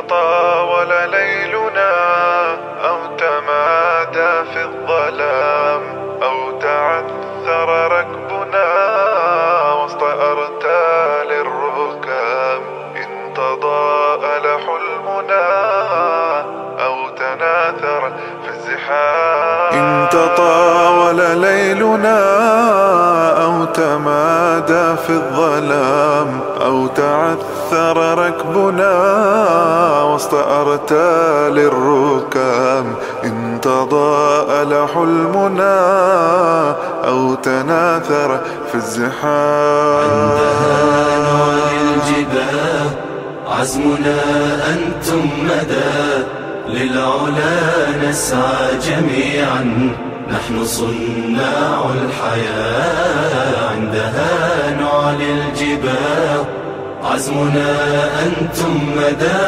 تطاول ليلنا أو تمادى في الظلام أو تعثر ركبنا وسط أرتال الركام إن تضاءل حلمنا أو تناثر في الزحام إن تطاول ليلنا أو تمادى في الظلام أو تعثر ركبنا وسط أرتال الركام إن تضاءل حلمنا أو تناثر في الزحام. عندها نوى الجباه عزمنا أنتم مدى للعلا نسعى جميعا. نحن صناع الحياة عندها نعلي الجباه عزمنا أنتم مدى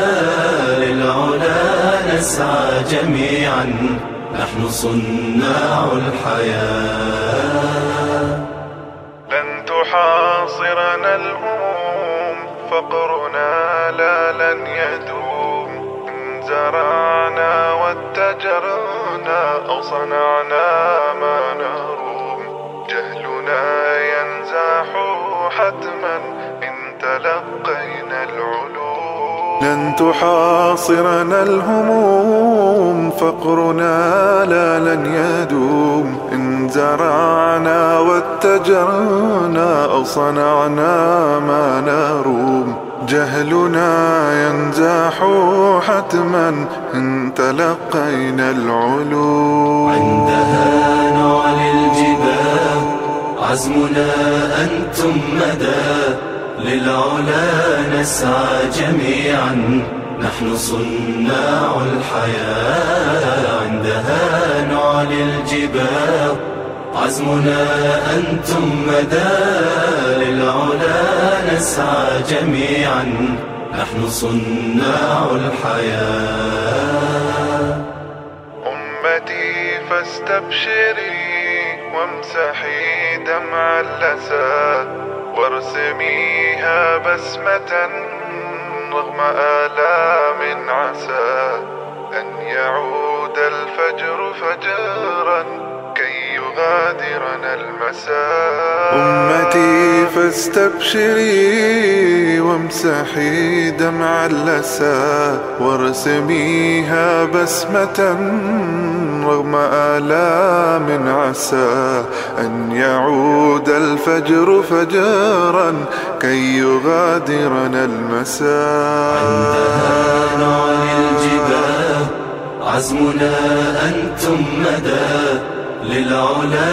للعلا نسعى جميعا. نحن صناع الحياة. لن تحاصرنا الهموم فقرنا لا لن يدوم. إن زرعنا واتجرنا أو صنعنا ما نروم. جهلنا ينزاح حتما تلقينا العلوم. لن تحاصرنا الهموم فقرنا لا لن يدوم. إن زرعنا واتجرنا أو صنعنا ما نروم. جهلنا ينزاح حتما إن تلقينا العلوم. عندها نعلي الجباه عزمنا أنتم مدى للعلا نسعى جميعا. نحن صناع الحياة. عندها نعلي الجباه عزمنا أنتم مدى. للعلا نسعى جميعا. نحن صناع الحياة. أمتي فاستبشري وامسحي دمع اللسى. وارسميها بسمة رغم آلام عسى أن يعود الفجر فجرا كي يغادرنا المساء. أمتي فاستبشري وامسحي دمع اللسى وارسميها بسمة رغم آلام عسى أن الفجر فجرا كي يغادرنا المساء. عندها نعلي الجباه عزمنا أنتم مدى للعلا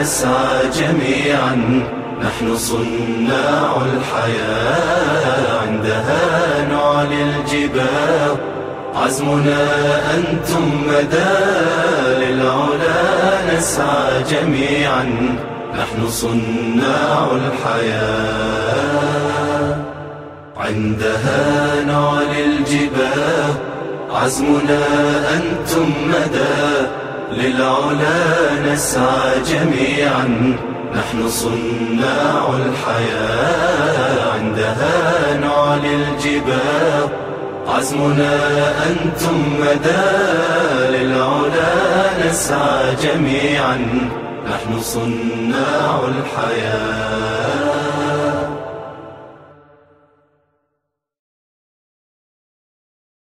نسعى جميعا. نحن صناع الحياة عندها نعلي الجباه عزمنا أنتم مدى للعلا نسعى جميعا. نحن صناع الحياة. عندها نعلي الجباه عزمنا أنتم مدى. للعلا نسعى جميعا نحن صناع الحياة. عندها نعلي الجباه عزمنا أنتم مدى. للعلا نسعى جميعا نحن صناع الحياة.